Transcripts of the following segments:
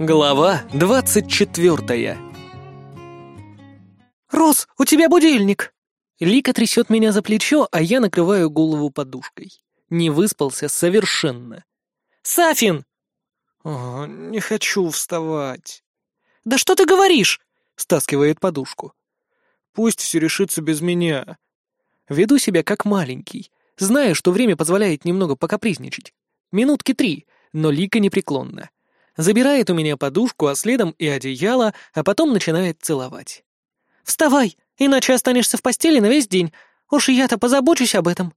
Глава двадцать четвертая. «Рос, у тебя будильник!» Лика трясет меня за плечо, а я накрываю голову подушкой. Не выспался совершенно. «Сафин!» О, «Не хочу вставать», «Да что ты говоришь?» — стаскивает подушку. «Пусть все решится без меня». Веду себя как маленький. Знаю, что время позволяет немного покапризничать. Минутки три, но Лика непреклонна. Забирает у меня подушку, а следом и одеяло, а потом начинает целовать. «Вставай, иначе останешься в постели на весь день. Уж я-то позабочусь об этом».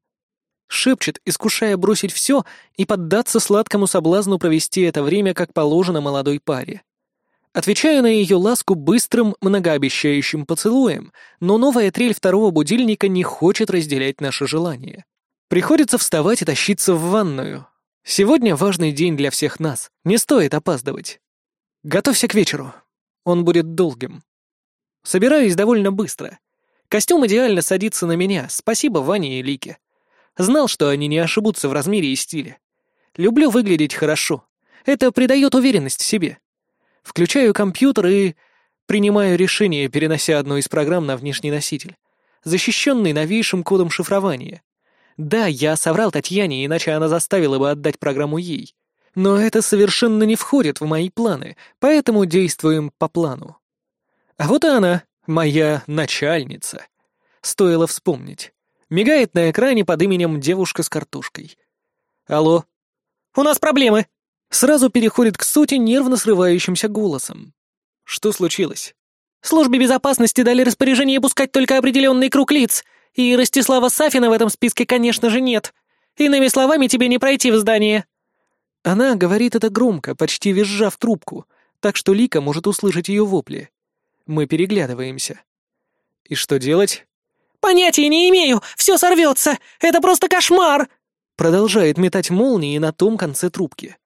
Шепчет, искушая бросить все и поддаться сладкому соблазну провести это время, как положено молодой паре. Отвечаю на ее ласку быстрым, многообещающим поцелуем, но новая трель второго будильника не хочет разделять наше желание. Приходится вставать и тащиться в ванную, Сегодня важный день для всех нас. Не стоит опаздывать. Готовься к вечеру. Он будет долгим. Собираюсь довольно быстро. Костюм идеально садится на меня. Спасибо Ване и Лике. Знал, что они не ошибутся в размере и стиле. Люблю выглядеть хорошо. Это придает уверенность в себе. Включаю компьютер и принимаю решение, перенося одну из программ на внешний носитель, защищенный новейшим кодом шифрования. Да, я соврал Татьяне, иначе она заставила бы отдать программу ей. Но это совершенно не входит в мои планы, поэтому действуем по плану. А вот и она, моя начальница. Стоило вспомнить. Мигает на экране под именем девушка с картошкой. Алло? У нас проблемы. Сразу переходит к сути нервно срывающимся голосом. Что случилось? Службе безопасности дали распоряжение пускать только определенный круг лиц — и Ростислава Сафина в этом списке, конечно же, нет. Иными словами, тебе не пройти в здание». Она говорит это громко, почти визжа в трубку, так что Лика может услышать ее вопли. Мы переглядываемся. «И что делать?» «Понятия не имею! Все сорвется! Это просто кошмар!» Продолжает метать молнии на том конце трубки.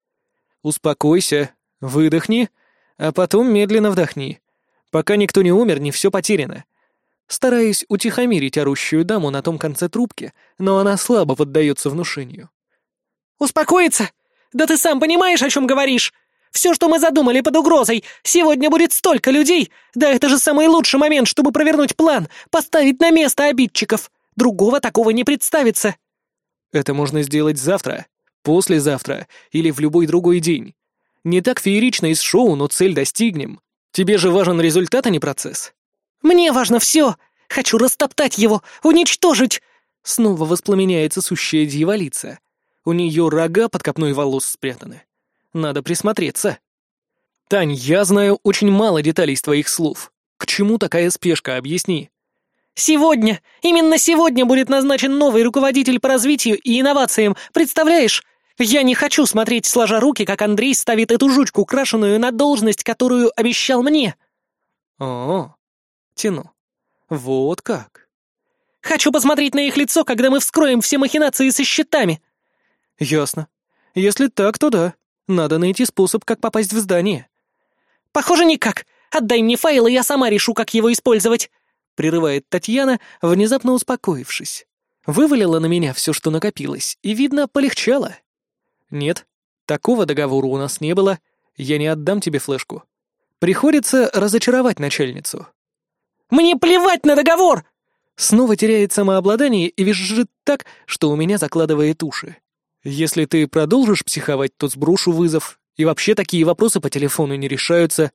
«Успокойся, выдохни, а потом медленно вдохни. Пока никто не умер, не все потеряно стараясь утихомирить орущую даму на том конце трубки, но она слабо поддается внушению. «Успокоиться? Да ты сам понимаешь, о чем говоришь! Все, что мы задумали под угрозой, сегодня будет столько людей! Да это же самый лучший момент, чтобы провернуть план, поставить на место обидчиков! Другого такого не представится!» «Это можно сделать завтра, послезавтра или в любой другой день. Не так феерично из шоу, но цель достигнем. Тебе же важен результат, а не процесс. Мне важно все! Хочу растоптать его, уничтожить!» Снова воспламеняется сущая дьяволица. У нее рога под копной волос спрятаны. Надо присмотреться. «Тань, я знаю очень мало деталей из твоих слов. К чему такая спешка, объясни?» «Сегодня, именно сегодня будет назначен новый руководитель по развитию и инновациям, представляешь? Я не хочу смотреть, сложа руки, как Андрей ставит эту жучку, крашеную на должность, которую обещал мне». «О, Тяну. Вот как. Хочу посмотреть на их лицо, когда мы вскроем все махинации со счетами. Ясно. Если так, то да. Надо найти способ, как попасть в здание. Похоже, никак. Отдай мне файл, и я сама решу, как его использовать. Прерывает Татьяна, внезапно успокоившись. Вывалила на меня все, что накопилось, и, видно, полегчало. Нет, такого договора у нас не было. Я не отдам тебе флешку. Приходится разочаровать начальницу. Мне плевать на договор!» Снова теряет самообладание и визжит так, что у меня закладывает уши. Если ты продолжишь психовать, то сброшу вызов. И вообще такие вопросы по телефону не решаются.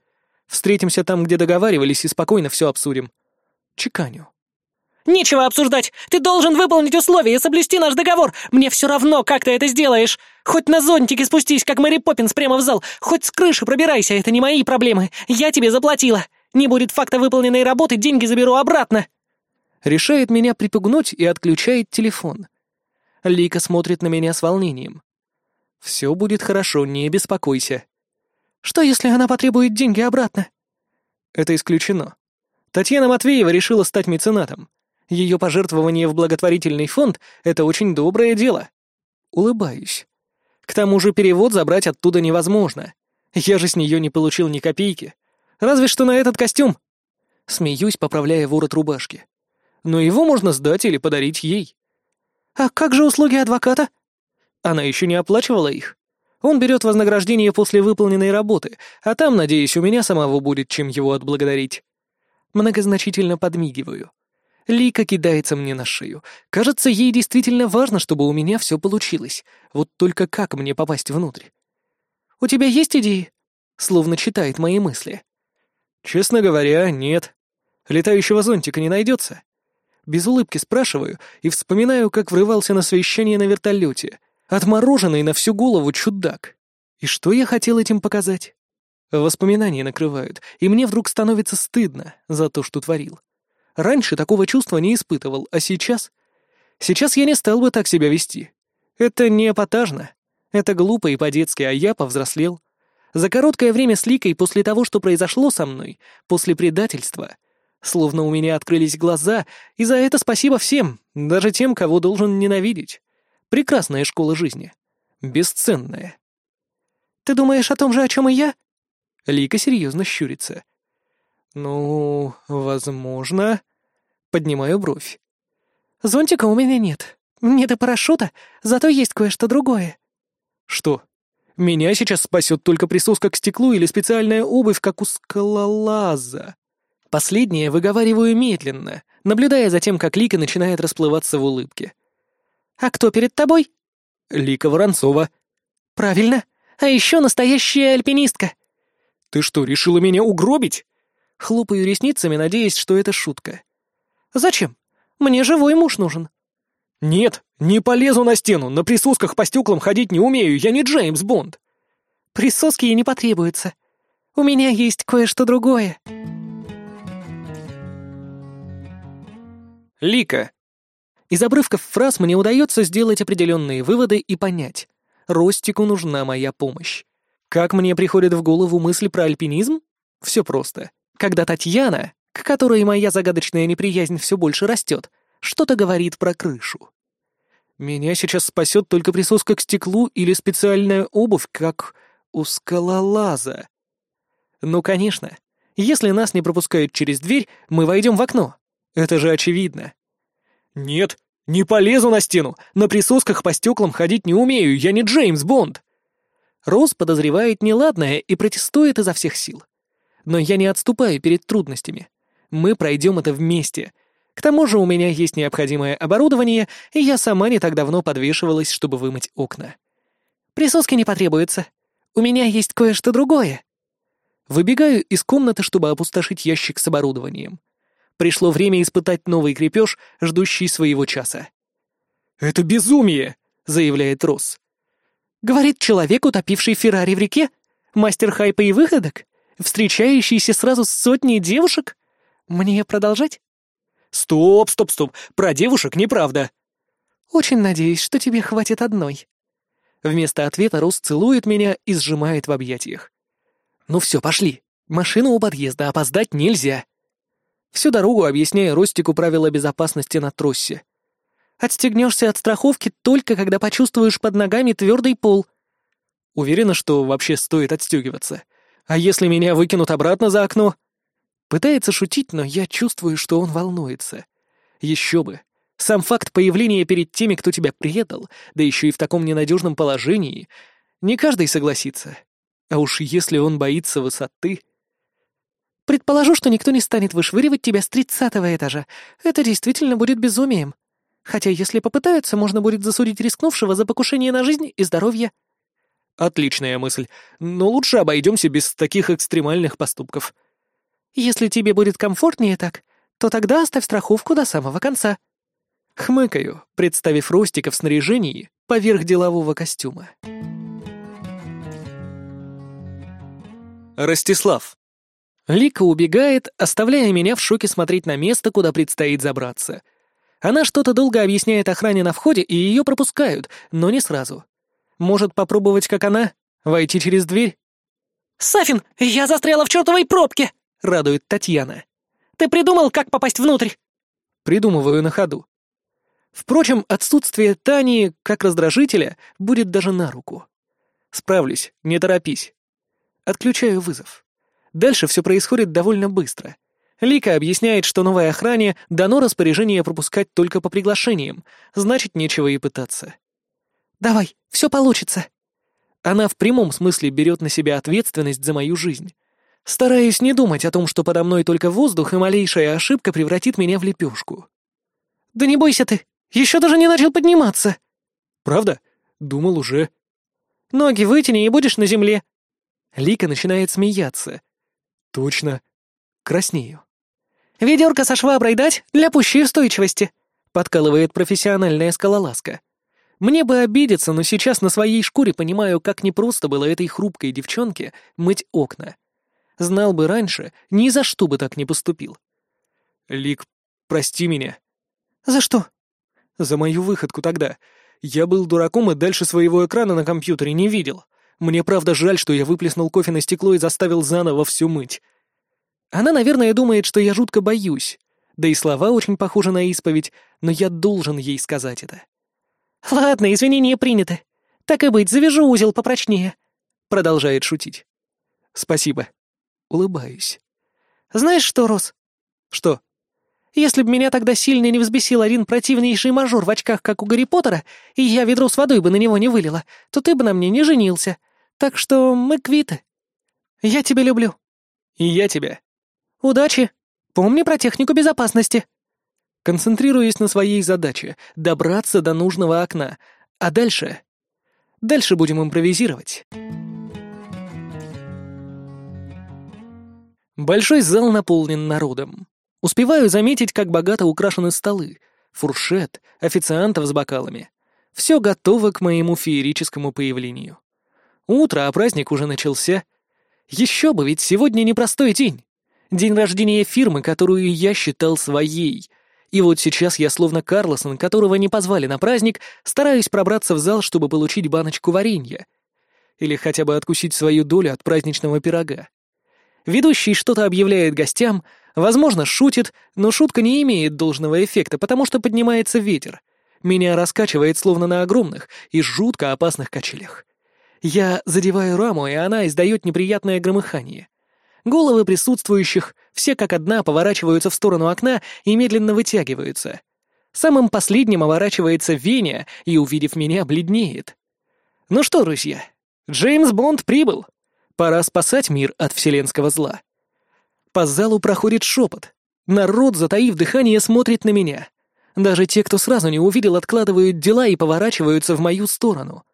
Встретимся там, где договаривались, и спокойно все обсудим. Чеканю. «Нечего обсуждать! Ты должен выполнить условия и соблюсти наш договор! Мне все равно, как ты это сделаешь! Хоть на зонтике спустись, как Мэри Поппинс прямо в зал, хоть с крыши пробирайся, это не мои проблемы! Я тебе заплатила! Не будет факта выполненной работы, деньги заберу обратно!» Решает меня припугнуть и отключает телефон. Лика смотрит на меня с волнением. «Все будет хорошо, не беспокойся». «Что, если она потребует деньги обратно?» Это исключено. Татьяна Матвеева решила стать меценатом. Ее пожертвование в благотворительный фонд — это очень доброе дело. Улыбаюсь. К тому же перевод забрать оттуда невозможно. Я же с нее не получил ни копейки. Разве что на этот костюм. Смеюсь, поправляя ворот рубашки. Но его можно сдать или подарить ей. А как же услуги адвоката? Она еще не оплачивала их. Он берет вознаграждение после выполненной работы, а там, надеюсь, у меня самого будет чем его отблагодарить. Многозначительно подмигиваю. Лика кидается мне на шею. Кажется, ей действительно важно, чтобы у меня все получилось. Вот только как мне попасть внутрь? «У тебя есть идеи?» Словно читает мои мысли. «Честно говоря, нет. Летающего зонтика не найдется?» Без улыбки спрашиваю и вспоминаю, как врывался на совещание на вертолете. Отмороженный на всю голову чудак. И что я хотел этим показать? Воспоминания накрывают, и мне вдруг становится стыдно за то, что творил. Раньше такого чувства не испытывал, а сейчас... Сейчас я не стал бы так себя вести. Это не эпатажно. Это глупо и по-детски, а я повзрослел. За короткое время с Ликой после того, что произошло со мной, после предательства, словно у меня открылись глаза, и за это спасибо всем, даже тем, кого должен ненавидеть. Прекрасная школа жизни. Бесценная. «Ты думаешь о том же, о чем и я?» Лика серьезно щурится. «Ну, возможно...» Поднимаю бровь. «Зонтика у меня нет. Нет и парашюта, зато есть кое-что другое». «Что? Меня сейчас спасет только присоска к стеклу или специальная обувь, как у скалолаза?» Последнее выговариваю медленно, наблюдая за тем, как Лика начинает расплываться в улыбке. «А кто перед тобой?» «Лика Воронцова». «Правильно. А еще настоящая альпинистка». «Ты что, решила меня угробить?» Хлопаю ресницами, надеясь, что это шутка. «Зачем? Мне живой муж нужен». «Нет, не полезу на стену, на присосках по стеклам ходить не умею, я не Джеймс Бонд». «Присоски и не потребуются. У меня есть кое-что другое». Лика. Из обрывков фраз мне удается сделать определенные выводы и понять. Ростику нужна моя помощь. Как мне приходит в голову мысль про альпинизм? Все просто. Когда Татьяна, к которой моя загадочная неприязнь все больше растет, что-то говорит про крышу. Меня сейчас спасет только присоска к стеклу или специальная обувь, как у скалолаза. Ну, конечно. Если нас не пропускают через дверь, мы войдем в окно. Это же очевидно. «Нет, не полезу на стену! На присосках по стеклам ходить не умею, я не Джеймс Бонд!» Роуз подозревает неладное и протестует изо всех сил. Но я не отступаю перед трудностями. Мы пройдем это вместе. К тому же у меня есть необходимое оборудование, и я сама не так давно подвешивалась, чтобы вымыть окна. Присоски не потребуется. У меня есть кое-что другое. Выбегаю из комнаты, чтобы опустошить ящик с оборудованием. Пришло время испытать новый крепеж, ждущий своего часа. «Это безумие!» — заявляет Росс. Говорит человек, утопивший Феррари в реке? Мастер хайпа и выходок? Встречающийся сразу с сотней девушек? Мне продолжать? Стоп, стоп, стоп. Про девушек неправда. Очень надеюсь, что тебе хватит одной. Вместо ответа Рос целует меня и сжимает в объятиях. Ну все, пошли. Машина у подъезда, опоздать нельзя. Всю дорогу объясняя Ростику правила безопасности на троссе. Отстегнешься от страховки только когда почувствуешь под ногами твердый пол. Уверена, что вообще стоит отстегиваться. А если меня выкинут обратно за окно? Пытается шутить, но я чувствую, что он волнуется. Еще бы. Сам факт появления перед теми, кто тебя предал, да еще и в таком ненадежном положении, не каждый согласится. А уж если он боится высоты... Предположу, что никто не станет вышвыривать тебя с тридцатого этажа. Это действительно будет безумием. Хотя, если попытаются, можно будет засудить рискнувшего за покушение на жизнь и здоровье. Отличная мысль. Но лучше обойдемся без таких экстремальных поступков. Если тебе будет комфортнее так, то тогда оставь страховку до самого конца. Хмыкаю, представив Ростика в снаряжении поверх делового костюма. Ростислав. Лика убегает, оставляя меня в шоке смотреть на место, куда предстоит забраться. Она что-то долго объясняет охране на входе, и ее пропускают, но не сразу. Может попробовать, как она, войти через дверь? «Сафин, я застряла в чертовой пробке!» — радует Татьяна. «Ты придумал, как попасть внутрь?» Придумываю на ходу. Впрочем, отсутствие Тани, как раздражителя, будет даже на руку. Справлюсь, не торопись. Отключаю вызов. Дальше все происходит довольно быстро. Лика объясняет, что новой охране дано распоряжение пропускать только по приглашениям, значит, нечего и пытаться. «Давай, все получится». Она в прямом смысле берет на себя ответственность за мою жизнь. Стараюсь не думать о том, что подо мной только воздух, и малейшая ошибка превратит меня в лепешку. «Да не бойся ты, еще даже не начал подниматься!» «Правда? Думал уже». «Ноги вытяни и будешь на земле». Лика начинает смеяться. «Точно. Краснею». «Ведерко со шваброй дать для пущей устойчивости», — подкалывает профессиональная скалолазка. Мне бы обидеться, но сейчас на своей шкуре понимаю, как непросто было этой хрупкой девчонке мыть окна. Знал бы раньше, ни за что бы так не поступил. «Лик, прости меня». «За что?» «За мою выходку тогда. Я был дураком и дальше своего экрана на компьютере не видел. Мне правда жаль, что я выплеснул кофе на стекло и заставил заново все мыть». Она, наверное, думает, что я жутко боюсь. Да и слова очень похожи на исповедь, но я должен ей сказать это. «Ладно, извинения приняты. Так и быть, завяжу узел попрочнее», — продолжает шутить. «Спасибо». Улыбаюсь. «Знаешь что, Рос?» «Что?» «Если бы меня тогда сильно не взбесил один противнейший мажор в очках, как у Гарри Поттера, и я ведро с водой бы на него не вылила, то ты бы на мне не женился. Так что мы квиты. Я тебя люблю». «И я тебя». «Удачи. Помни про технику безопасности». Концентрируясь на своей задаче — добраться до нужного окна. А дальше... Дальше будем импровизировать. Большой зал наполнен народом. Успеваю заметить, как богато украшены столы, фуршет, официантов с бокалами. Все готово к моему феерическому появлению. Утро, а праздник уже начался. Еще бы, ведь сегодня непростой день. День рождения фирмы, которую я считал своей — и вот сейчас я словно Карлосон, которого не позвали на праздник, стараюсь пробраться в зал, чтобы получить баночку варенья. Или хотя бы откусить свою долю от праздничного пирога. Ведущий что-то объявляет гостям, возможно, шутит, но шутка не имеет должного эффекта, потому что поднимается ветер. Меня раскачивает словно на огромных и жутко опасных качелях. Я задеваю раму, и она издает неприятное громыхание. Головы присутствующих все как одна поворачиваются в сторону окна и медленно вытягиваются. Самым последним оборачивается Веня и, увидев меня, бледнеет. Ну что, друзья, Джеймс Бонд прибыл. Пора спасать мир от вселенского зла. По залу проходит шепот. Народ, затаив дыхание, смотрит на меня. Даже те, кто сразу не увидел, откладывают дела и поворачиваются в мою сторону.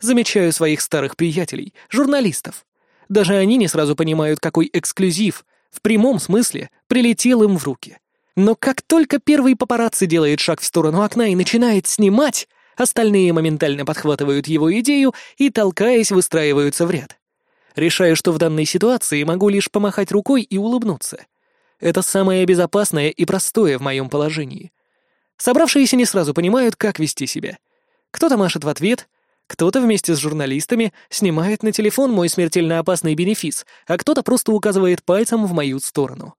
Замечаю своих старых приятелей, журналистов. Даже они не сразу понимают, какой эксклюзив, в прямом смысле, прилетел им в руки. Но как только первый папарацци делает шаг в сторону окна и начинает снимать, остальные моментально подхватывают его идею и, толкаясь, выстраиваются в ряд. Решаю, что в данной ситуации могу лишь помахать рукой и улыбнуться. Это самое безопасное и простое в моем положении. Собравшиеся не сразу понимают, как вести себя. Кто-то машет в ответ, кто-то вместе с журналистами снимает на телефон мой смертельно опасный бенефис, а кто-то просто указывает пальцем в мою сторону.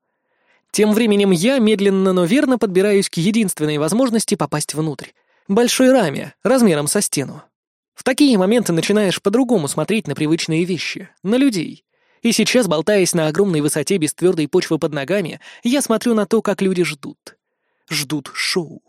Тем временем я медленно, но верно подбираюсь к единственной возможности попасть внутрь. Большой раме, размером со стену. В такие моменты начинаешь по-другому смотреть на привычные вещи, на людей. И сейчас, болтаясь на огромной высоте без твердой почвы под ногами, я смотрю на то, как люди ждут. Ждут шоу.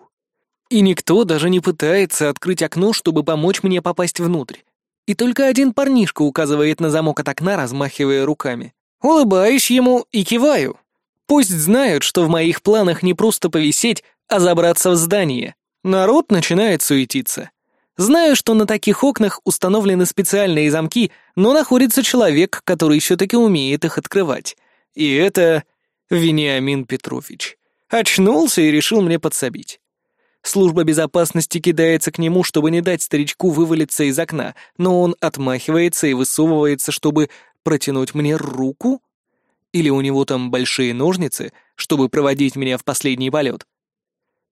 И никто даже не пытается открыть окно, чтобы помочь мне попасть внутрь. И только один парнишка указывает на замок от окна, размахивая руками. Улыбаюсь ему и киваю. Пусть знают, что в моих планах не просто повисеть, а забраться в здание. Народ начинает суетиться. Знаю, что на таких окнах установлены специальные замки, но находится человек, который все-таки умеет их открывать. И это Вениамин Петрович. Очнулся и решил мне подсобить. Служба безопасности кидается к нему, чтобы не дать старичку вывалиться из окна, но он отмахивается и высовывается, чтобы протянуть мне руку? Или у него там большие ножницы, чтобы проводить меня в последний полет?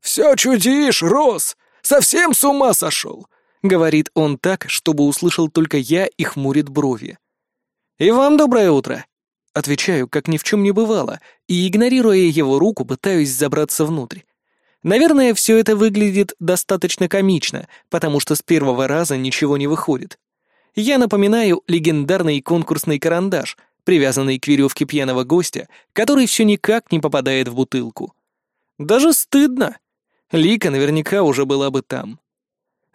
«Все чудишь, Рос! Совсем с ума сошел!» — говорит он так, чтобы услышал только я и хмурит брови. «И вам доброе утро!» Отвечаю, как ни в чем не бывало, и, игнорируя его руку, пытаюсь забраться внутрь. Наверное, все это выглядит достаточно комично, потому что с первого раза ничего не выходит. Я напоминаю легендарный конкурсный карандаш, привязанный к веревке пьяного гостя, который все никак не попадает в бутылку. Даже стыдно. Лика наверняка уже была бы там.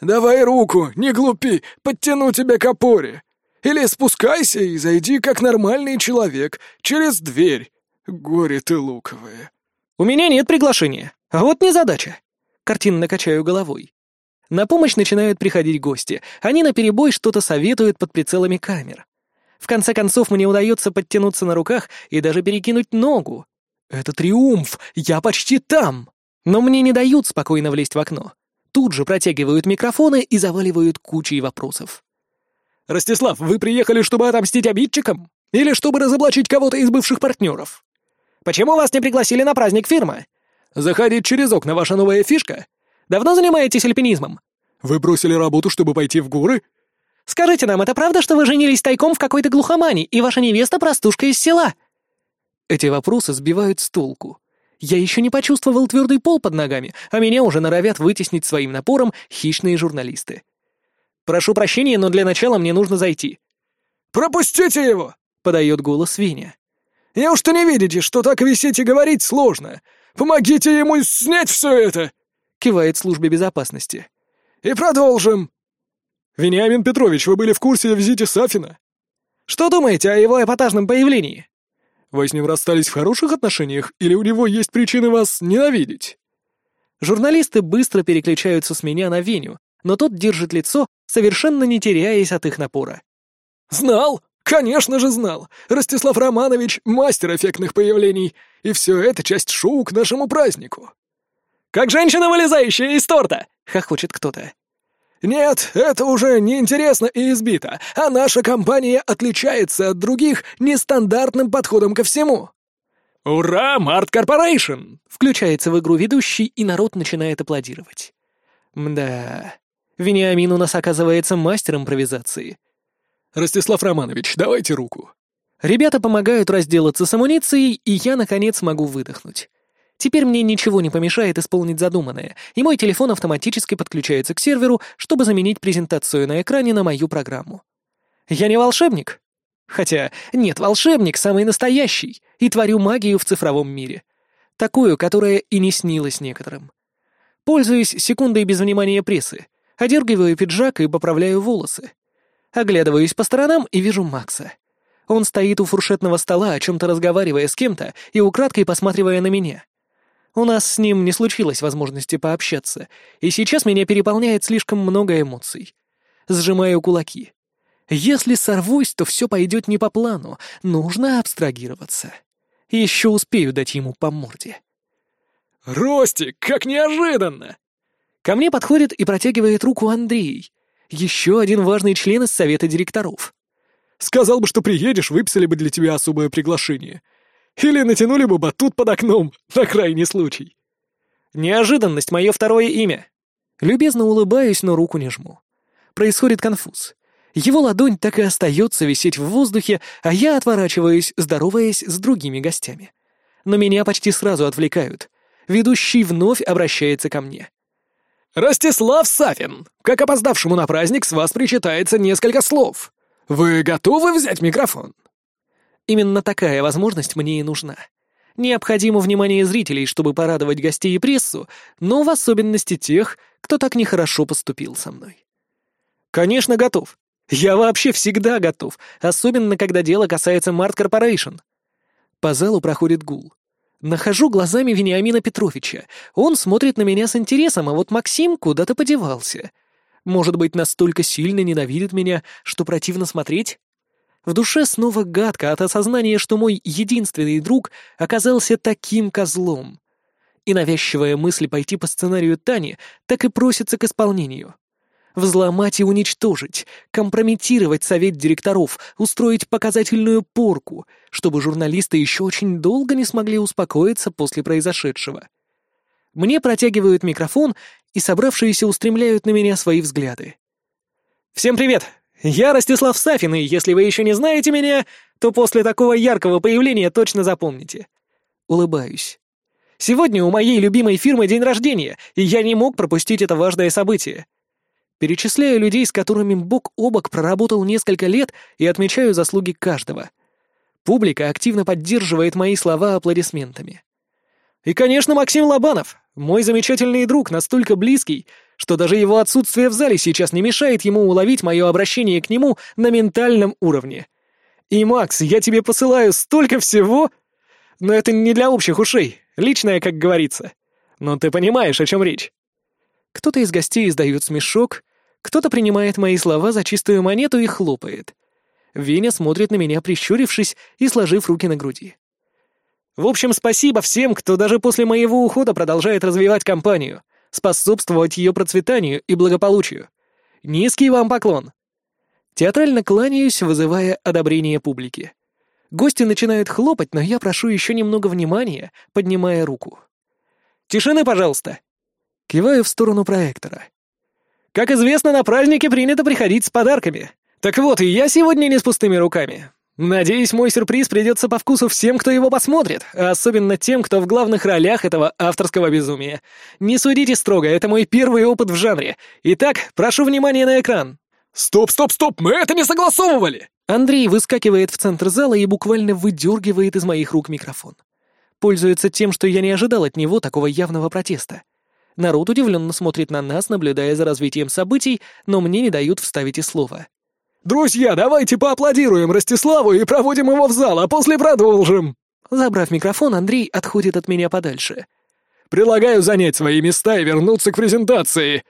«Давай руку, не глупи, подтяну тебя к опоре!» Или спускайся и зайди как нормальный человек, через дверь. Горе ты луковое». «У меня нет приглашения. А вот незадача». Картинно качаю головой. На помощь начинают приходить гости. Они наперебой что-то советуют под прицелами камер. В конце концов, мне удается подтянуться на руках и даже перекинуть ногу. Это триумф! Я почти там! Но мне не дают спокойно влезть в окно. Тут же протягивают микрофоны и заваливают кучей вопросов. «Ростислав, вы приехали, чтобы отомстить обидчикам? Или чтобы разоблачить кого-то из бывших партнеров? Почему вас не пригласили на праздник фирмы? Заходить через окна ваша новая фишка? Давно занимаетесь альпинизмом? Вы бросили работу, чтобы пойти в горы? Скажите нам, это правда, что вы женились тайком в какой-то глухомане, и ваша невеста простушка из села?» Эти вопросы сбивают с толку. Я еще не почувствовал твердый пол под ногами, а меня уже норовят вытеснить своим напором хищные журналисты. «Прошу прощения, но для начала мне нужно зайти». «Пропустите его!» — подает голос Виня. «Неужто не видите, что так висеть и говорить сложно? Помогите ему снять все это!» — кивает службе безопасности. «И продолжим!» «Вениамин Петрович, вы были в курсе о визите Сафина?» «Что думаете о его эпатажном появлении?» «Вы с ним расстались в хороших отношениях, или у него есть причины вас ненавидеть?» Журналисты быстро переключаются с меня на Веню, но тот держит лицо, совершенно не теряясь от их напора. «Знал! Конечно же знал! Ростислав Романович — мастер эффектных появлений, и все это часть шоу к нашему празднику!» «Как женщина, вылезающая из торта!» — хохочет кто-то. «Нет, это уже неинтересно и избито, а наша компания отличается от других нестандартным подходом ко всему». «Ура, Март Корпорейшн!» — включается в игру ведущий, и народ начинает аплодировать. Мда, Вениамин у нас оказывается мастер импровизации. «Ростислав Романович, давайте руку». Ребята помогают разделаться с амуницией, и я, наконец, могу выдохнуть. Теперь мне ничего не помешает исполнить задуманное, и мой телефон автоматически подключается к серверу, чтобы заменить презентацию на экране на мою программу. Я не волшебник. Хотя, нет, волшебник самый настоящий, и творю магию в цифровом мире. Такую, которая и не снилась некоторым. Пользуюсь секундой без внимания прессы, одергиваю пиджак и поправляю волосы. Оглядываюсь по сторонам и вижу Макса. Он стоит у фуршетного стола, о чем-то разговаривая с кем-то и украдкой посматривая на меня. У нас с ним не случилось возможности пообщаться, и сейчас меня переполняет слишком много эмоций. Сжимаю кулаки. Если сорвусь, то все пойдет не по плану, нужно абстрагироваться. Еще успею дать ему по морде. «Ростик, как неожиданно!» Ко мне подходит и протягивает руку Андрей, еще один важный член из совета директоров. «Сказал бы, что приедешь, выписали бы для тебя особое приглашение. Или натянули бы батут под окном, на крайний случай. Неожиданность — мое второе имя. Любезно улыбаюсь, но руку не жму. Происходит конфуз. Его ладонь так и остается висеть в воздухе, а я отворачиваюсь, здороваясь с другими гостями. Но меня почти сразу отвлекают. Ведущий вновь обращается ко мне. «Ростислав Сафин, как опоздавшему на праздник с вас причитается несколько слов. Вы готовы взять микрофон?» Именно такая возможность мне и нужна. Необходимо внимание зрителей, чтобы порадовать гостей и прессу, но в особенности тех, кто так нехорошо поступил со мной. Конечно, готов. Я вообще всегда готов, особенно когда дело касается Март Корпорейшн. По залу проходит гул. Нахожу глазами Вениамина Петровича. Он смотрит на меня с интересом, а вот Максим куда-то подевался. Может быть, настолько сильно ненавидит меня, что противно смотреть? В душе снова гадко от осознания, что мой единственный друг оказался таким козлом. И навязчивая мысль пойти по сценарию Тани так и просится к исполнению. Взломать и уничтожить, компрометировать совет директоров, устроить показательную порку, чтобы журналисты еще очень долго не смогли успокоиться после произошедшего. Мне протягивают микрофон, и собравшиеся устремляют на меня свои взгляды. «Всем привет! «Я Ростислав Сафин, и если вы еще не знаете меня, то после такого яркого появления точно запомните». Улыбаюсь. «Сегодня у моей любимой фирмы день рождения, и я не мог пропустить это важное событие. Перечисляю людей, с которыми бок о бок проработал несколько лет, и отмечаю заслуги каждого. Публика активно поддерживает мои слова аплодисментами. И, конечно, Максим Лобанов, мой замечательный друг, настолько близкий, что даже его отсутствие в зале сейчас не мешает ему уловить мое обращение к нему на ментальном уровне. И, Макс, я тебе посылаю столько всего, но это не для общих ушей, личное, как говорится. Но ты понимаешь, о чем речь. Кто-то из гостей издает смешок, кто-то принимает мои слова за чистую монету и хлопает. Веня смотрит на меня, прищурившись и сложив руки на груди. В общем, спасибо всем, кто даже после моего ухода продолжает развивать компанию, способствовать ее процветанию и благополучию. Низкий вам поклон. Театрально кланяюсь, вызывая одобрение публики. Гости начинают хлопать, но я прошу еще немного внимания, поднимая руку. «Тишины, пожалуйста!» Киваю в сторону проектора. «Как известно, на праздники принято приходить с подарками. Так вот, и я сегодня не с пустыми руками. Надеюсь, мой сюрприз придется по вкусу всем, кто его посмотрит, а особенно тем, кто в главных ролях этого авторского безумия. Не судите строго, это мой первый опыт в жанре. Итак, прошу внимания на экран. «Стоп, стоп, стоп, мы это не согласовывали!» Андрей выскакивает в центр зала и буквально выдергивает из моих рук микрофон. Пользуется тем, что я не ожидал от него такого явного протеста. Народ удивленно смотрит на нас, наблюдая за развитием событий, но мне не дают вставить и слова. «Друзья, давайте поаплодируем Ростиславу и проводим его в зал, а после продолжим!» Забрав микрофон, Андрей отходит от меня подальше. «Предлагаю занять свои места и вернуться к презентации!»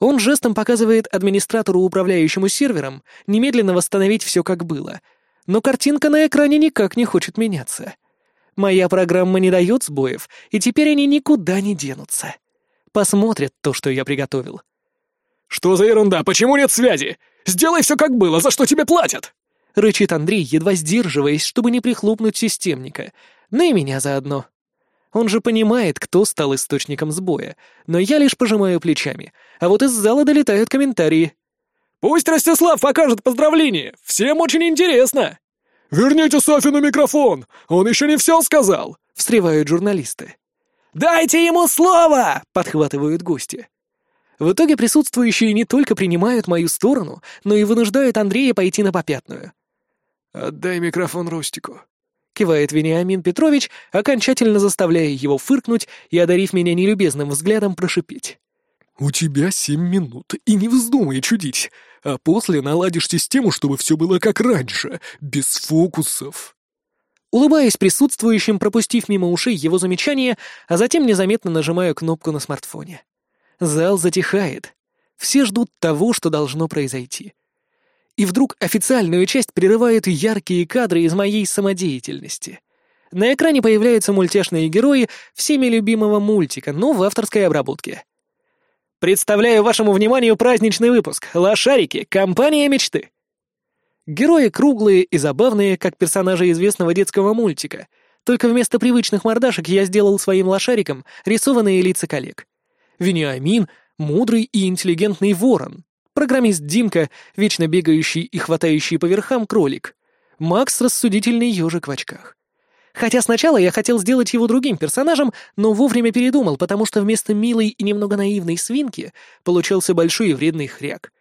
Он жестом показывает администратору, управляющему сервером, немедленно восстановить все как было. Но картинка на экране никак не хочет меняться. Моя программа не дает сбоев, и теперь они никуда не денутся. Посмотрят то, что я приготовил. «Что за ерунда? Почему нет связи? Сделай все как было, за что тебе платят!» Рычит Андрей, едва сдерживаясь, чтобы не прихлопнуть системника. Ну и меня заодно. Он же понимает, кто стал источником сбоя, но я лишь пожимаю плечами, а вот из зала долетают комментарии. «Пусть Ростислав покажет поздравление! Всем очень интересно!» «Верните Софину микрофон! Он еще не все сказал!» — встревают журналисты. «Дайте ему слово!» — подхватывают гости. В итоге присутствующие не только принимают мою сторону, но и вынуждают Андрея пойти на попятную. «Отдай микрофон Ростику», — кивает Вениамин Петрович, окончательно заставляя его фыркнуть и, одарив меня нелюбезным взглядом, прошипеть. «У тебя семь минут, и не вздумай чудить, а после наладишь систему, чтобы все было как раньше, без фокусов». Улыбаясь присутствующим, пропустив мимо ушей его замечания, а затем незаметно нажимаю кнопку на смартфоне. Зал затихает. Все ждут того, что должно произойти. И вдруг официальную часть прерывают яркие кадры из моей самодеятельности. На экране появляются мультяшные герои всеми любимого мультика, но в авторской обработке. Представляю вашему вниманию праздничный выпуск «Лошарики. Компания мечты». Герои круглые и забавные, как персонажи известного детского мультика. Только вместо привычных мордашек я сделал своим лошариком рисованные лица коллег. Вениамин — мудрый и интеллигентный ворон. Программист Димка, вечно бегающий и хватающий по верхам кролик. Макс — рассудительный ежик в очках. Хотя сначала я хотел сделать его другим персонажем, но вовремя передумал, потому что вместо милой и немного наивной свинки получился большой и вредный хряк.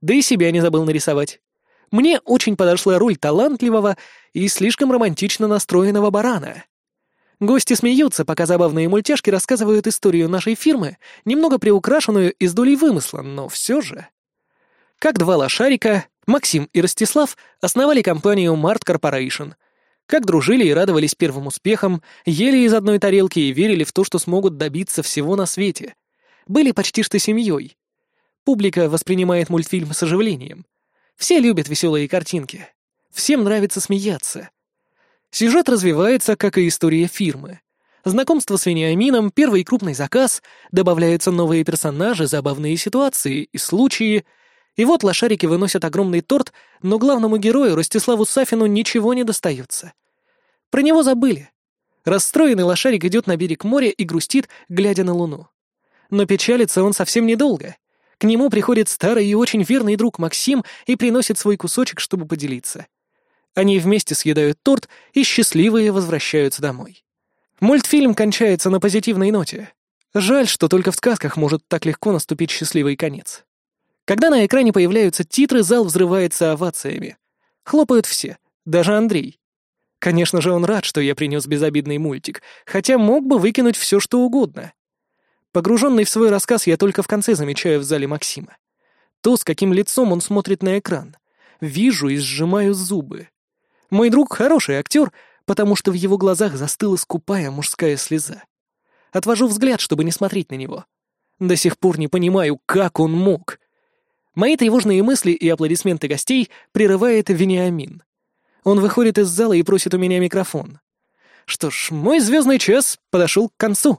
Да и себя не забыл нарисовать. Мне очень подошла роль талантливого и слишком романтично настроенного барана. Гости смеются, пока забавные мультяшки рассказывают историю нашей фирмы, немного приукрашенную из долей вымысла, но все же. Как два лошарика, Максим и Ростислав основали компанию Mart Corporation. Как дружили и радовались первым успехам, ели из одной тарелки и верили в то, что смогут добиться всего на свете. Были почти что семьей. Публика воспринимает мультфильм с оживлением. Все любят веселые картинки. Всем нравится смеяться. Сюжет развивается, как и история фирмы. Знакомство с Вениамином, первый крупный заказ, добавляются новые персонажи, забавные ситуации и случаи. И вот лошарики выносят огромный торт, но главному герою Ростиславу Сафину ничего не достается. Про него забыли. Расстроенный лошарик идет на берег моря и грустит, глядя на луну. Но печалится он совсем недолго. К нему приходит старый и очень верный друг Максим и приносит свой кусочек, чтобы поделиться. Они вместе съедают торт и счастливые возвращаются домой. Мультфильм кончается на позитивной ноте. Жаль, что только в сказках может так легко наступить счастливый конец. Когда на экране появляются титры, зал взрывается овациями. Хлопают все, даже Андрей. Конечно же, он рад, что я принес безобидный мультик, хотя мог бы выкинуть все, что угодно. Погруженный в свой рассказ, я только в конце замечаю в зале Максима. То, с каким лицом он смотрит на экран. Вижу и сжимаю зубы. Мой друг хороший актер, потому что в его глазах застыла скупая мужская слеза. Отвожу взгляд, чтобы не смотреть на него. До сих пор не понимаю, как он мог. Мои тревожные мысли и аплодисменты гостей прерывает Вениамин. Он выходит из зала и просит у меня микрофон. Что ж, мой звездный час подошел к концу.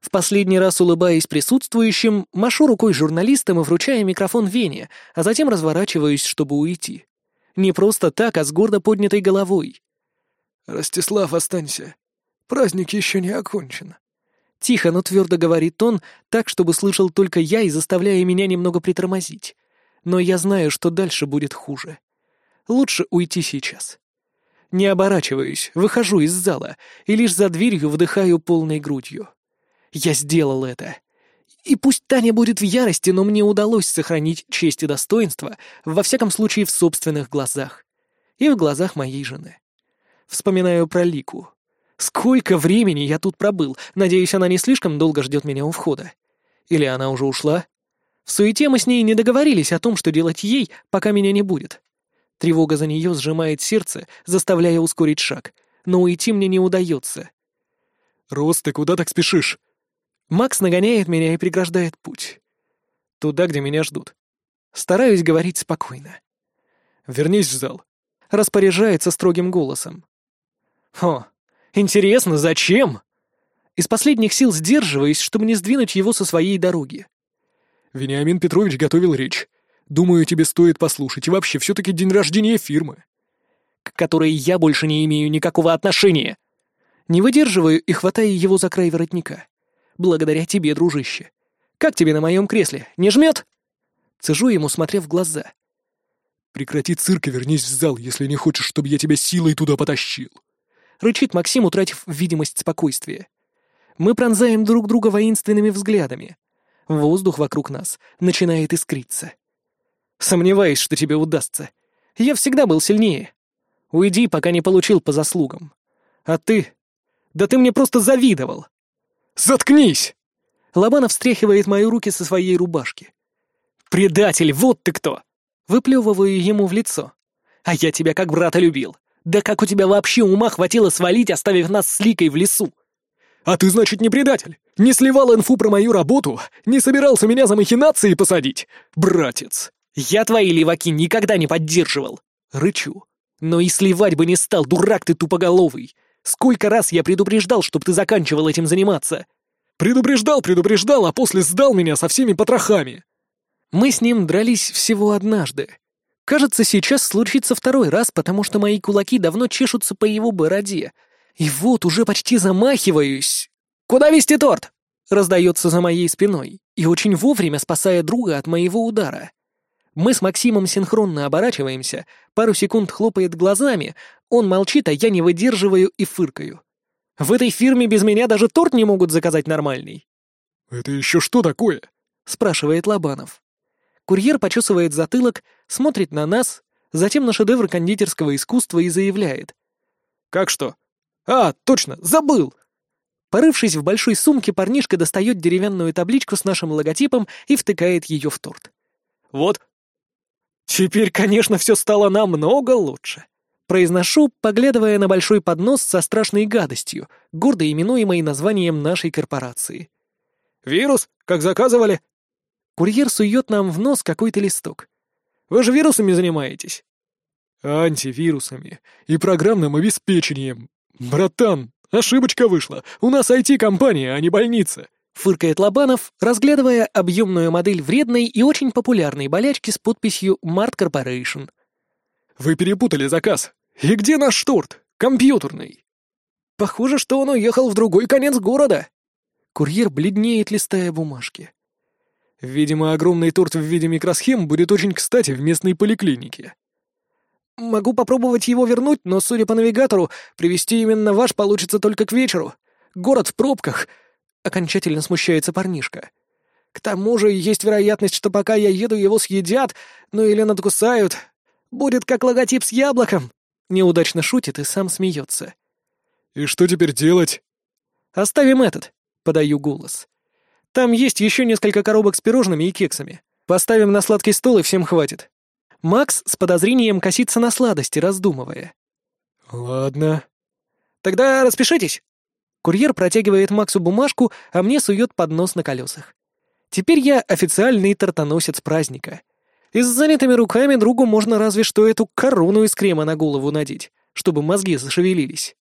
В последний раз улыбаясь присутствующим, машу рукой журналистам и вручаю микрофон Вене, а затем разворачиваюсь, чтобы уйти. Не просто так, а с гордо поднятой головой. «Ростислав, останься. Праздник еще не окончен». Тихо, но твердо говорит он, так, чтобы слышал только я и заставляя меня немного притормозить. Но я знаю, что дальше будет хуже. Лучше уйти сейчас. Не оборачиваюсь, выхожу из зала и лишь за дверью вдыхаю полной грудью. Я сделал это. И пусть Таня будет в ярости, но мне удалось сохранить честь и достоинство, во всяком случае в собственных глазах. И в глазах моей жены. Вспоминаю про Лику. Сколько времени я тут пробыл. Надеюсь, она не слишком долго ждет меня у входа. Или она уже ушла? В суете мы с ней не договорились о том, что делать ей, пока меня не будет. Тревога за нее сжимает сердце, заставляя ускорить шаг. Но уйти мне не удается. «Рос, ты куда так спешишь?» Макс нагоняет меня и преграждает путь. Туда, где меня ждут. Стараюсь говорить спокойно. «Вернись в зал», — распоряжается строгим голосом. «Хо, интересно, зачем?» Из последних сил сдерживаясь, чтобы не сдвинуть его со своей дороги. «Вениамин Петрович готовил речь. Думаю, тебе стоит послушать. И вообще, все-таки день рождения фирмы». «К которой я больше не имею никакого отношения». Не выдерживаю и хватаю его за край воротника. Благодаря тебе, дружище. Как тебе на моем кресле? Не жмет? Цежу ему, смотря в глаза. Прекрати цирк и вернись в зал, если не хочешь, чтобы я тебя силой туда потащил. Рычит Максим, утратив видимость спокойствия. Мы пронзаем друг друга воинственными взглядами. Воздух вокруг нас начинает искриться. Сомневаюсь, что тебе удастся. Я всегда был сильнее. Уйди, пока не получил по заслугам. А ты... Да ты мне просто завидовал. «Заткнись!» Лобанов встряхивает мои руки со своей рубашки. «Предатель, вот ты кто!» Выплевываю ему в лицо. «А я тебя как брата любил. Да как у тебя вообще ума хватило свалить, оставив нас с Ликой в лесу?» «А ты, значит, не предатель? Не сливал инфу про мою работу? Не собирался меня за махинации посадить? Братец!» «Я твои леваки никогда не поддерживал!» Рычу. «Но и сливать бы не стал, дурак ты тупоголовый! Сколько раз я предупреждал, чтоб ты заканчивал этим заниматься?» «Предупреждал, предупреждал, а после сдал меня со всеми потрохами!» Мы с ним дрались всего однажды. Кажется, сейчас случится второй раз, потому что мои кулаки давно чешутся по его бороде. И вот уже почти замахиваюсь. «Куда вести торт?» раздается за моей спиной и очень вовремя спасая друга от моего удара. Мы с Максимом синхронно оборачиваемся, пару секунд хлопает глазами, он молчит, а я не выдерживаю и фыркаю. В этой фирме без меня даже торт не могут заказать нормальный. «Это еще что такое?» — спрашивает Лобанов. Курьер почесывает затылок, смотрит на нас, затем на шедевр кондитерского искусства и заявляет. «Как что? А, точно, забыл!» Порывшись в большой сумке, парнишка достает деревянную табличку с нашим логотипом и втыкает ее в торт. «Вот». Теперь, конечно, все стало намного лучше. Произношу, поглядывая на большой поднос со страшной гадостью, гордо именуемой названием нашей корпорации. «Вирус, как заказывали?» Курьер сует нам в нос какой-то листок. «Вы же вирусами занимаетесь?» «Антивирусами и программным обеспечением. Братан, ошибочка вышла. У нас IT-компания, а не больница», — фыркает Лобанов, разглядывая объемную модель вредной и очень популярной болячки с подписью «Mart Corporation». «Вы перепутали заказ. «И где наш торт? Компьютерный?» «Похоже, что он уехал в другой конец города». Курьер бледнеет, листая бумажки. «Видимо, огромный торт в виде микросхем будет очень кстати в местной поликлинике». «Могу попробовать его вернуть, но, судя по навигатору, привезти именно ваш получится только к вечеру. Город в пробках», — окончательно смущается парнишка. «К тому же есть вероятность, что пока я еду, его съедят, ну или надкусают. Будет как логотип с яблоком». Неудачно шутит и сам смеется. «И что теперь делать?» «Оставим этот», — подаю голос. Там есть еще несколько коробок с пирожными и кексами. Поставим на сладкий стол, и всем хватит». Макс с подозрением косится на сладости, раздумывая. «Ладно». «Тогда распишитесь». Курьер протягивает Максу бумажку, а мне сует поднос на колесах. Теперь я официальный тортоносец праздника. И с занятыми руками другу можно разве что эту корону из крема на голову надеть, чтобы мозги зашевелились.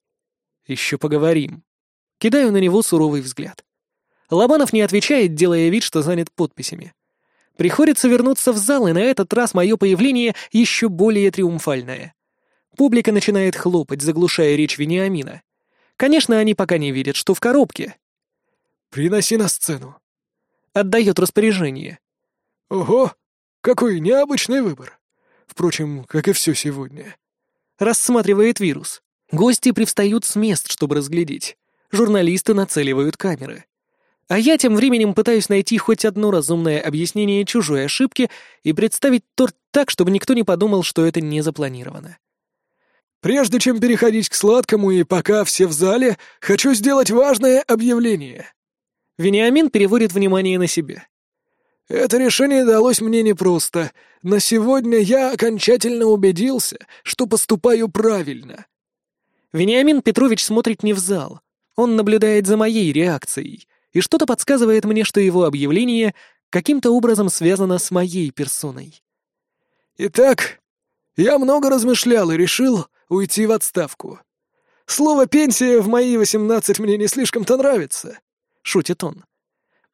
Еще поговорим. Кидаю на него суровый взгляд. Лобанов не отвечает, делая вид, что занят подписями. Приходится вернуться в зал, и на этот раз мое появление еще более триумфальное. Публика начинает хлопать, заглушая речь Вениамина. Конечно, они пока не видят, что в коробке. «Приноси на сцену», Отдает распоряжение. «Ого! Какой необычный выбор! Впрочем, как и все сегодня». Рассматривает вирус. Гости привстают с мест, чтобы разглядеть. Журналисты нацеливают камеры. А я тем временем пытаюсь найти хоть одно разумное объяснение чужой ошибки и представить торт так, чтобы никто не подумал, что это не запланировано. «Прежде чем переходить к сладкому и пока все в зале, хочу сделать важное объявление». Вениамин переводит внимание на себя. «Это решение далось мне непросто, но сегодня я окончательно убедился, что поступаю правильно». Вениамин Петрович смотрит не в зал. Он наблюдает за моей реакцией, и что-то подсказывает мне, что его объявление каким-то образом связано с моей персоной. «Итак, я много размышлял и решил уйти в отставку. Слово «пенсия» в мои восемнадцать мне не слишком-то нравится шутит он.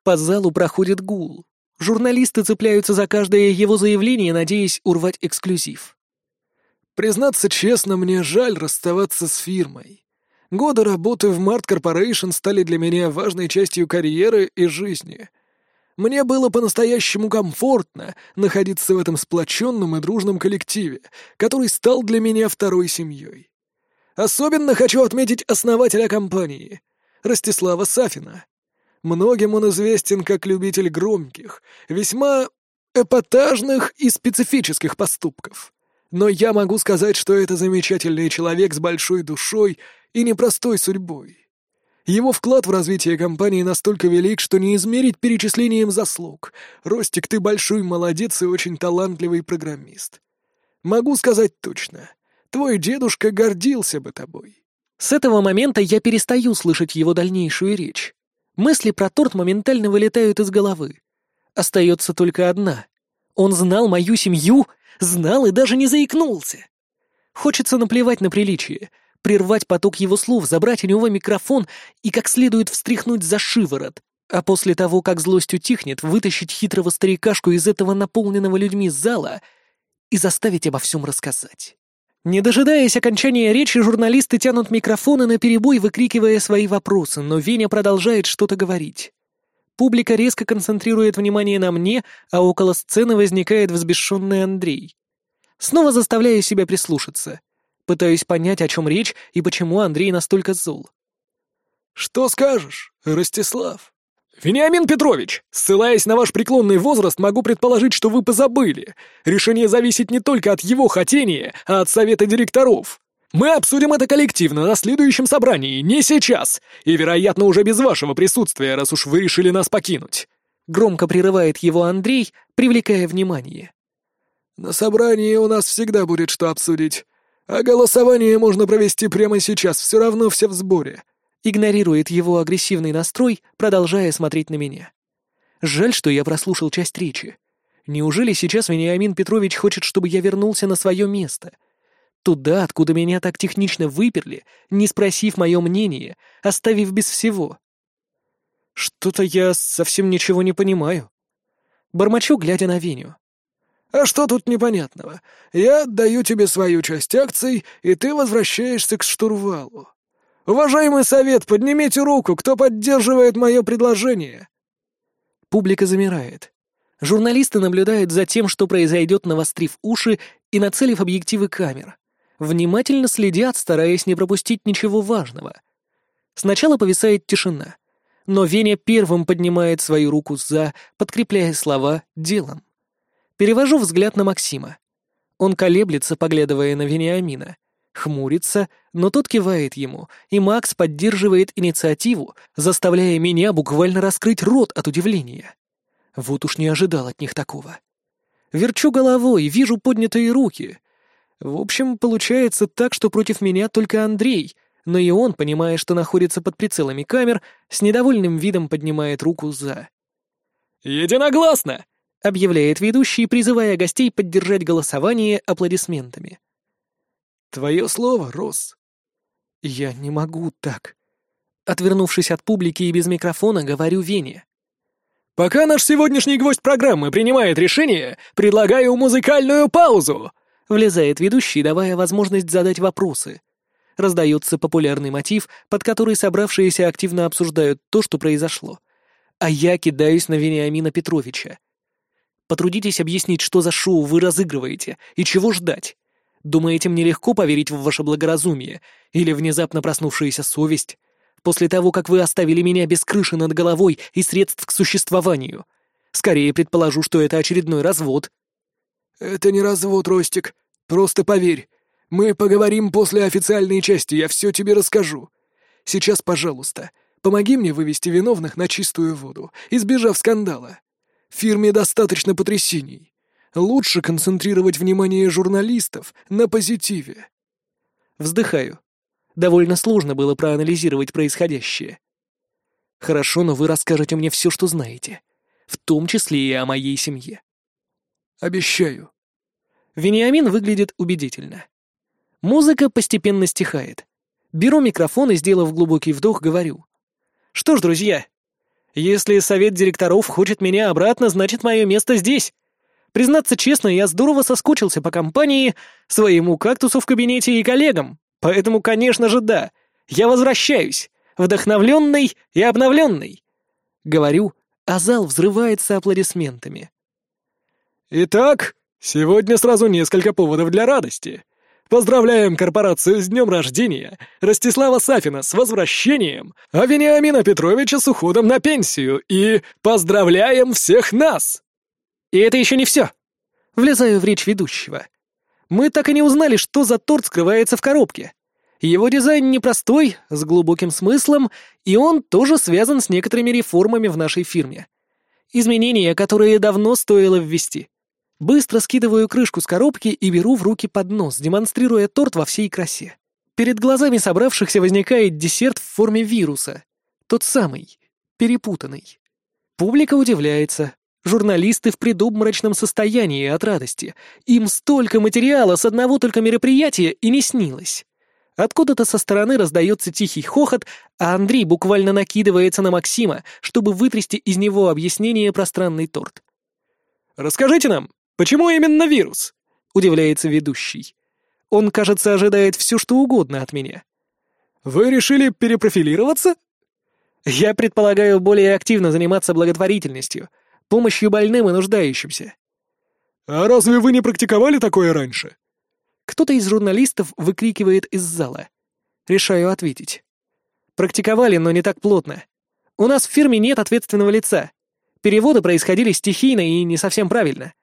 По залу проходит гул. Журналисты цепляются за каждое его заявление, надеясь урвать эксклюзив. Признаться честно, мне жаль расставаться с фирмой. Годы работы в Март Корпорейшн стали для меня важной частью карьеры и жизни. Мне было по-настоящему комфортно находиться в этом сплоченном и дружном коллективе, который стал для меня второй семьей. Особенно хочу отметить основателя компании, Ростислава Сафина. Многим он известен как любитель громких, весьма эпатажных и специфических поступков. Но я могу сказать, что это замечательный человек с большой душой и непростой судьбой. Его вклад в развитие компании настолько велик, что не измерить перечислением заслуг. Ростик, ты большой молодец и очень талантливый программист. Могу сказать точно, твой дедушка гордился бы тобой. С этого момента я перестаю слышать его дальнейшую речь. Мысли про торт моментально вылетают из головы. Остается только одна. Он знал мою семью, знал и даже не заикнулся. Хочется наплевать на приличие, прервать поток его слов, забрать у него микрофон и как следует встряхнуть за шиворот, а после того, как злость утихнет, вытащить хитрого старикашку из этого наполненного людьми зала и заставить обо всем рассказать. Не дожидаясь окончания речи, журналисты тянут микрофоны на перебой, выкрикивая свои вопросы, но Веня продолжает что-то говорить. Публика резко концентрирует внимание на мне, а около сцены возникает взбешенный Андрей. Снова заставляю себя прислушаться. Пытаюсь понять, о чем речь и почему Андрей настолько зол. «Что скажешь, Ростислав?» «Вениамин Петрович, ссылаясь на ваш преклонный возраст, могу предположить, что вы позабыли. Решение зависит не только от его хотения, а от совета директоров. Мы обсудим это коллективно на следующем собрании, не сейчас, и, вероятно, уже без вашего присутствия, раз уж вы решили нас покинуть». Громко прерывает его Андрей, привлекая внимание. «На собрании у нас всегда будет что обсудить, а голосование можно провести прямо сейчас, все равно все в сборе», игнорирует его агрессивный настрой, продолжая смотреть на меня. Жаль, что я прослушал часть речи. Неужели сейчас Вениамин Петрович хочет, чтобы я вернулся на свое место? Туда, откуда меня так технично выперли, не спросив мое мнение, оставив без всего. Что-то я совсем ничего не понимаю. Бормочу, глядя на Веню. «А что тут непонятного? Я отдаю тебе свою часть акций, и ты возвращаешься к штурвалу. «Уважаемый совет, поднимите руку, кто поддерживает мое предложение!» Публика замирает. Журналисты наблюдают за тем, что произойдет, навострив уши и нацелив объективы камер. Внимательно следят, стараясь не пропустить ничего важного. Сначала повисает тишина, но Веня первым поднимает свою руку за, подкрепляя слова делом. Перевожу взгляд на Максима. Он колеблется, поглядывая на Вениамина. Хмурится, но тот кивает ему, и Макс поддерживает инициативу, заставляя меня буквально раскрыть рот от удивления. Вот уж не ожидал от них такого. Верчу головой, вижу поднятые руки. В общем, получается так, что против меня только Андрей, но и он, понимая, что находится под прицелами камер, с недовольным видом поднимает руку за. «Единогласно!» — объявляет ведущий, призывая гостей поддержать голосование аплодисментами. «Твое слово, Рос». «Я не могу так». Отвернувшись от публики и без микрофона, говорю Вене. «Пока наш сегодняшний гвоздь программы принимает решение, предлагаю музыкальную паузу!» Влезает ведущий, давая возможность задать вопросы. Раздается популярный мотив, под который собравшиеся активно обсуждают то, что произошло. А я кидаюсь на Вениамина Петровича. Потрудитесь объяснить, что за шоу вы разыгрываете и чего ждать. Думаете, мне легко поверить в ваше благоразумие или внезапно проснувшаяся совесть? после того, как вы оставили меня без крыши над головой и средств к существованию. Скорее предположу, что это очередной развод». «Это не развод, Ростик. Просто поверь. Мы поговорим после официальной части, я все тебе расскажу. Сейчас, пожалуйста, помоги мне вывести виновных на чистую воду, избежав скандала. Фирме достаточно потрясений. Лучше концентрировать внимание журналистов на позитиве». Вздыхаю. Довольно сложно было проанализировать происходящее. Хорошо, но вы расскажете мне все, что знаете. В том числе и о моей семье. Обещаю. Вениамин выглядит убедительно. Музыка постепенно стихает. Беру микрофон и, сделав глубокий вдох, говорю. Что ж, друзья, если совет директоров хочет меня обратно, значит, мое место здесь. Признаться честно, я здорово соскучился по компании, своему кактусу в кабинете и коллегам. Поэтому, конечно же, да. Я возвращаюсь. Вдохновленный и обновленный. Говорю, а зал взрывается аплодисментами. Итак, сегодня сразу несколько поводов для радости. Поздравляем корпорацию с днем рождения, Ростислава Сафина с возвращением, а Вениамина Петровича с уходом на пенсию и поздравляем всех нас! И это еще не все. Влезаю в речь ведущего. Мы так и не узнали, что за торт скрывается в коробке. Его дизайн непростой, с глубоким смыслом, и он тоже связан с некоторыми реформами в нашей фирме. Изменения, которые давно стоило ввести. Быстро скидываю крышку с коробки и беру в руки поднос, демонстрируя торт во всей красе. Перед глазами собравшихся возникает десерт в форме вируса. Тот самый, перепутанный. Публика удивляется, Журналисты в предобморочном состоянии от радости. Им столько материала с одного только мероприятия и не снилось. Откуда-то со стороны раздается тихий хохот, а Андрей буквально накидывается на Максима, чтобы вытрясти из него объяснение про странный торт. «Расскажите нам, почему именно вирус?» — удивляется ведущий. Он, кажется, ожидает все, что угодно от меня. «Вы решили перепрофилироваться?» «Я предполагаю более активно заниматься благотворительностью», помощью больным и нуждающимся. «А разве вы не практиковали такое раньше?» Кто-то из журналистов выкрикивает из зала. Решаю ответить. Практиковали, но не так плотно. У нас в фирме нет ответственного лица. Переводы происходили стихийно и не совсем правильно.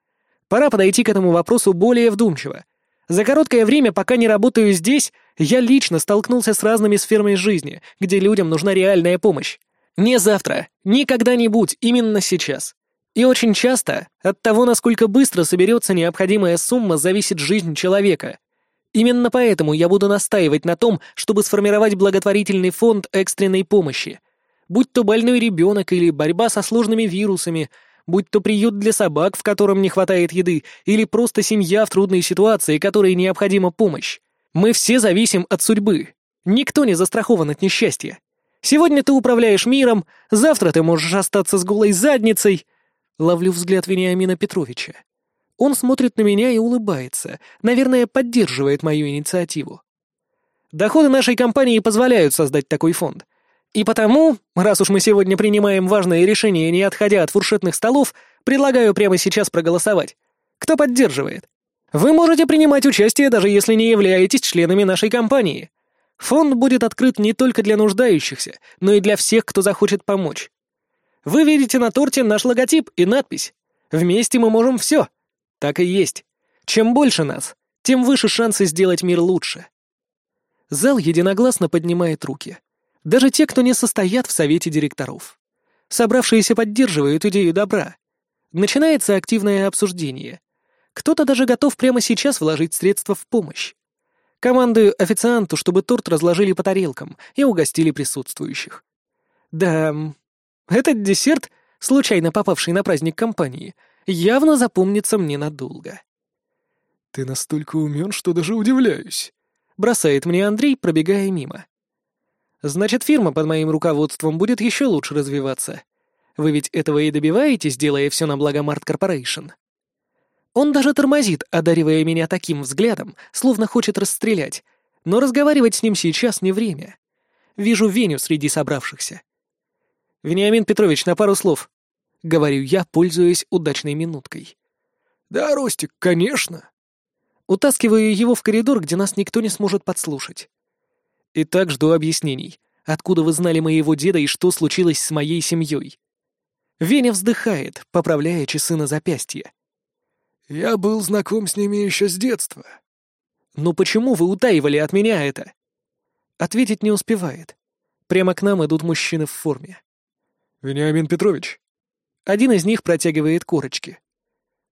Пора подойти к этому вопросу более вдумчиво. За короткое время, пока не работаю здесь, я лично столкнулся с разными сферами жизни, где людям нужна реальная помощь. Не завтра, не когда-нибудь, именно сейчас. И очень часто от того, насколько быстро соберется необходимая сумма, зависит жизнь человека. Именно поэтому я буду настаивать на том, чтобы сформировать благотворительный фонд экстренной помощи. Будь то больной ребенок или борьба со сложными вирусами, будь то приют для собак, в котором не хватает еды, или просто семья в трудной ситуации, которой необходима помощь. Мы все зависим от судьбы. Никто не застрахован от несчастья. Сегодня ты управляешь миром, завтра ты можешь остаться с голой задницей, Ловлю взгляд Вениамина Петровича. Он смотрит на меня и улыбается, наверное, поддерживает мою инициативу. Доходы нашей компании позволяют создать такой фонд. И потому, раз уж мы сегодня принимаем важное решение, не отходя от фуршетных столов, предлагаю прямо сейчас проголосовать. Кто поддерживает? Вы можете принимать участие, даже если не являетесь членами нашей компании. Фонд будет открыт не только для нуждающихся, но и для всех, кто захочет помочь. Вы видите на торте наш логотип и надпись. Вместе мы можем все. Так и есть. Чем больше нас, тем выше шансы сделать мир лучше. Зал единогласно поднимает руки. Даже те, кто не состоят в совете директоров. Собравшиеся поддерживают идею добра. Начинается активное обсуждение. Кто-то даже готов прямо сейчас вложить средства в помощь. Командую официанту, чтобы торт разложили по тарелкам и угостили присутствующих. Да, этот десерт, случайно попавший на праздник компании, явно запомнится мне надолго. «Ты настолько умен, что даже удивляюсь», — бросает мне Андрей, пробегая мимо. «Значит, фирма под моим руководством будет еще лучше развиваться. Вы ведь этого и добиваетесь, делая все на благо Март Corporation?» Он даже тормозит, одаривая меня таким взглядом, словно хочет расстрелять. Но разговаривать с ним сейчас не время. Вижу Веню среди собравшихся. «Вениамин Петрович, на пару слов», — говорю я, пользуясь удачной минуткой. «Да, Ростик, конечно». Утаскиваю его в коридор, где нас никто не сможет подслушать. Итак, жду объяснений. Откуда вы знали моего деда и что случилось с моей семьей? Веня вздыхает, поправляя часы на запястье. Я был знаком с ними еще с детства. Но почему вы утаивали от меня это? Ответить не успевает. Прямо к нам идут мужчины в форме. Вениамин Петрович. Один из них протягивает корочки.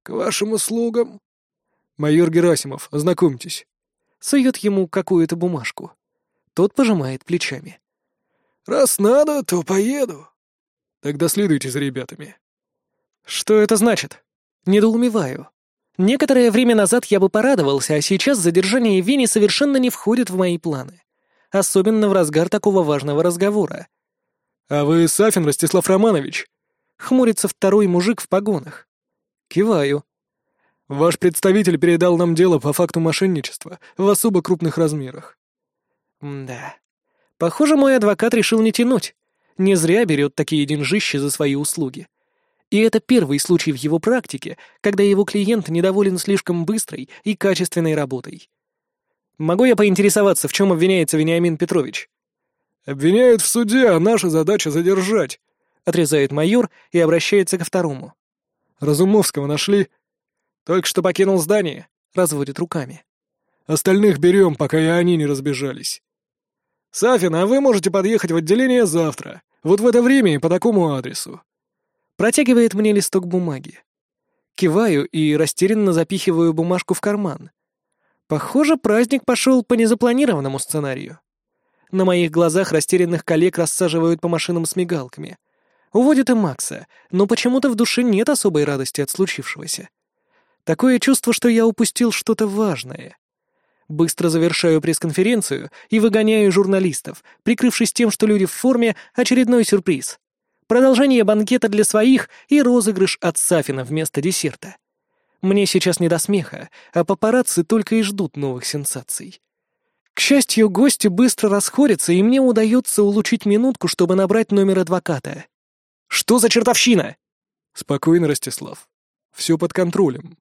К вашим услугам. Майор Герасимов, ознакомьтесь. Сует ему какую-то бумажку. Тот пожимает плечами. Раз надо, то поеду. Тогда следуйте за ребятами. Что это значит? Недоумеваю. Некоторое время назад я бы порадовался, а сейчас задержание Вени совершенно не входит в мои планы. Особенно в разгар такого важного разговора. «А вы Сафин Ростислав Романович?» Хмурится второй мужик в погонах. Киваю. «Ваш представитель передал нам дело по факту мошенничества в особо крупных размерах». Да. Похоже, мой адвокат решил не тянуть. Не зря берет такие деньжища за свои услуги. И это первый случай в его практике, когда его клиент недоволен слишком быстрой и качественной работой. Могу я поинтересоваться, в чем обвиняется Вениамин Петрович? «Обвиняют в суде, а наша задача задержать», — отрезает майор и обращается ко второму. «Разумовского нашли?» «Только что покинул здание», — разводит руками. «Остальных берем, пока и они не разбежались». «Сафин, а вы можете подъехать в отделение завтра, вот в это время и по такому адресу. Протягивает мне листок бумаги. Киваю и растерянно запихиваю бумажку в карман. Похоже, праздник пошел по незапланированному сценарию. На моих глазах растерянных коллег рассаживают по машинам с мигалками. Уводят и Макса, но почему-то в душе нет особой радости от случившегося. Такое чувство, что я упустил что-то важное. Быстро завершаю пресс-конференцию и выгоняю журналистов, прикрывшись тем, что люди в форме — очередной сюрприз продолжение банкета для своих и розыгрыш от Сафина вместо десерта. Мне сейчас не до смеха, а папарацци только и ждут новых сенсаций. К счастью, гости быстро расходятся, и мне удается улучшить минутку, чтобы набрать номер адвоката. «Что за чертовщина?» «Спокойно, Ростислав. Все под контролем.